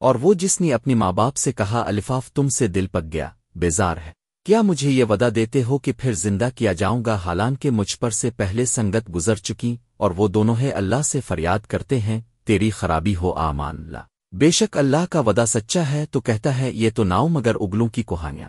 اور وہ جس نے اپنی ماں باپ سے کہا، الفاف تم سے دل پک گیا، بیزار ہے۔ کیا مجھے یہ ودا دیتے ہو کہ پھر زندہ کیا جاؤں گا؟ حالانکہ مجھ پر سے پہلے سنگت گزر چکی اور وہ دونوں ہے اللہ سے فریاد کرتے ہیں، تیری خرابی ہو آمان اللہ۔ بے شک اللہ کا ودا سچا ہے، تو کہتا ہے، یہ تو ناؤ مگر اگلوں کی کوہانیاں